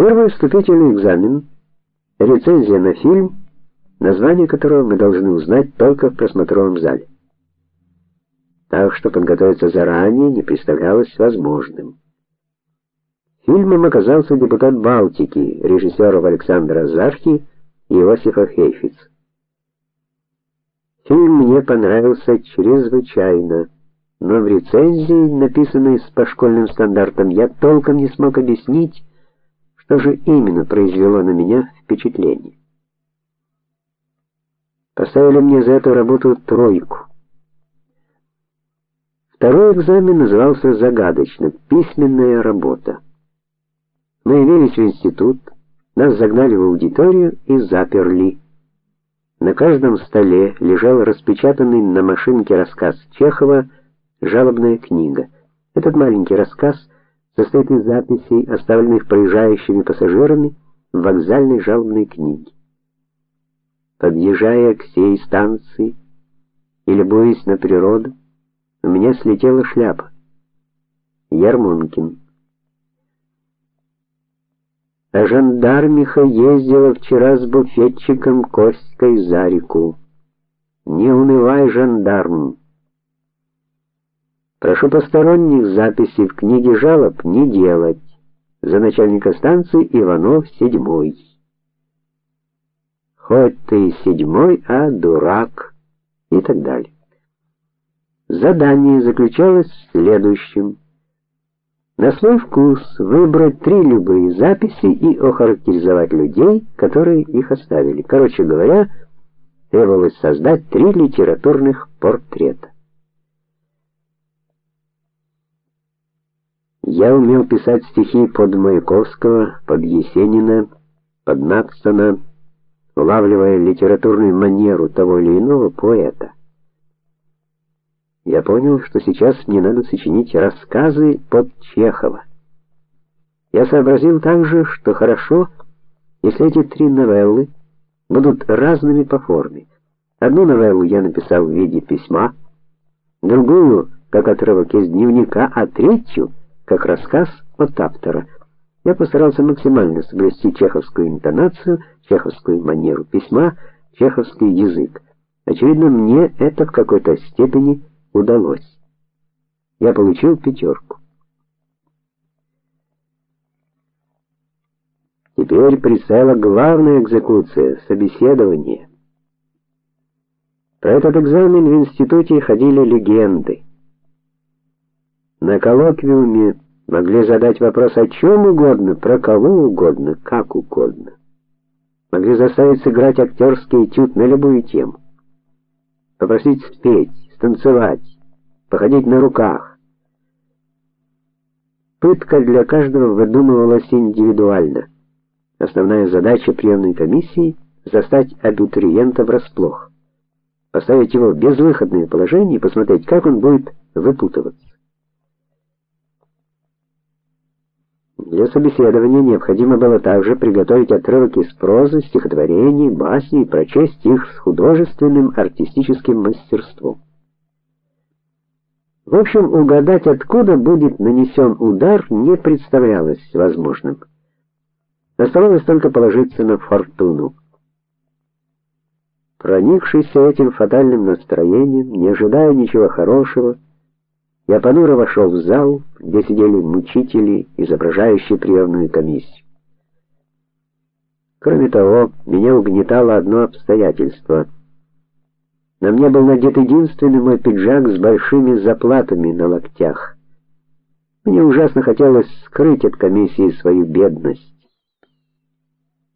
Первый вступительный экзамен, рецензия на фильм, название которого мы должны узнать только в просмотровом зале. Так что подготовиться заранее не представлялось возможным. Фильмом оказался депутат Балтики, режиссеров Александра Зархи и Иосифа Хейфиц. Фильм мне понравился чрезвычайно, но в рецензии, написанной по школьным стандартам, я толком не смог объяснить, что же именно произвело на меня впечатление. Поставили мне за эту работу тройку. Второй экзамен назывался загадочно письменная работа. Мы явились в институт, нас загнали в аудиторию и заперли. На каждом столе лежал распечатанный на машинке рассказ Чехова Жалобная книга. Этот маленький рассказ состоит из записей, оставленных проезжающими пассажирами в вокзальной жалобной книге. Подъезжая к сей станции и любуясь на природу, у меня слетела шляпа. Ярмонкин. А жандармиха ездила вчера с буфетчиком Костькой за реку. Не унывай, жандарм. Прошу посторонних записей в книге жалоб не делать. За начальника станции Иванов седьмой. Хоть ты седьмой, а дурак и так далее. Задание заключалось в следующем: на свой вкус выбрать три любые записи и охарактеризовать людей, которые их оставили. Короче говоря, требовалось создать три литературных портрета. Я умел писать стихи под Маяковского, под Есенина, под Надсона, улавливая литературную манеру того или иного поэта я понял, что сейчас мне надо сочинить рассказы под Чехова. Я сообразил также, что хорошо, если эти три новеллы будут разными по форме. Одну новеллу я написал в виде письма, другую как отрывок из дневника, а третью как рассказ от автора. Я постарался максимально соблюсти чеховскую интонацию, чеховскую манеру письма, чеховский язык. Очевидно, мне это в какой-то степени удалось. Я получил пятерку. Теперь предстояла главная экзекуция собеседование. Про этот экзамен в институте ходили легенды. На коллоквиуме могли задать вопрос о чем угодно, про кого угодно, как угодно. Могли заставить сыграть актерский этюд на любую тему. Попросить спеть, станцевать, походить на руках. Пытка для каждого выдумывалась индивидуально. Основная задача приемной комиссии застать абитуриента врасплох, поставить его в безвыходное положение и посмотреть, как он будет выпутываться. Для собеседования необходимо было также приготовить отрывок из прозы, стихотворений, басни и прочесть их с художественным артистическим мастерством. В общем, угадать, откуда будет нанесен удар, не представлялось возможным. Оставалось только положиться на фортуну. Проникшийся этим фатальным настроением, не ожидая ничего хорошего, я понуро вошел в зал, где сидели мучители, изображающие приемную комиссию. Кроме того, меня угнетало одно обстоятельство — на мне был надет единственный мой пиджак с большими заплатами на локтях. Мне ужасно хотелось скрыть от комиссии свою бедность.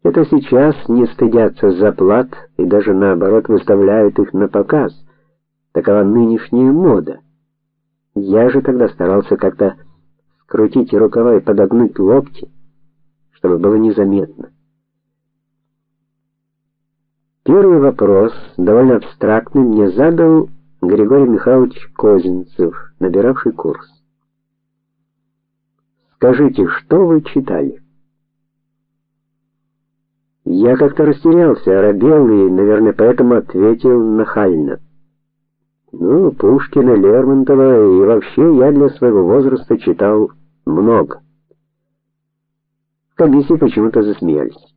Это сейчас не стыдятся заплат и даже наоборот выставляют их на показ. Такова нынешняя мода. Я же тогда старался как-то скрутить рукава и подогнуть локти, чтобы было незаметно. Первый вопрос, довольно абстрактный, мне задал Григорий Михайлович Козинцев, набиравший курс. Скажите, что вы читали? Я как-то растерялся, оробел и, наверное, поэтому ответил нахально. Ну, Пушкина, Лермонтова и вообще я для своего возраста читал много. комиссии почему-то засмеялись.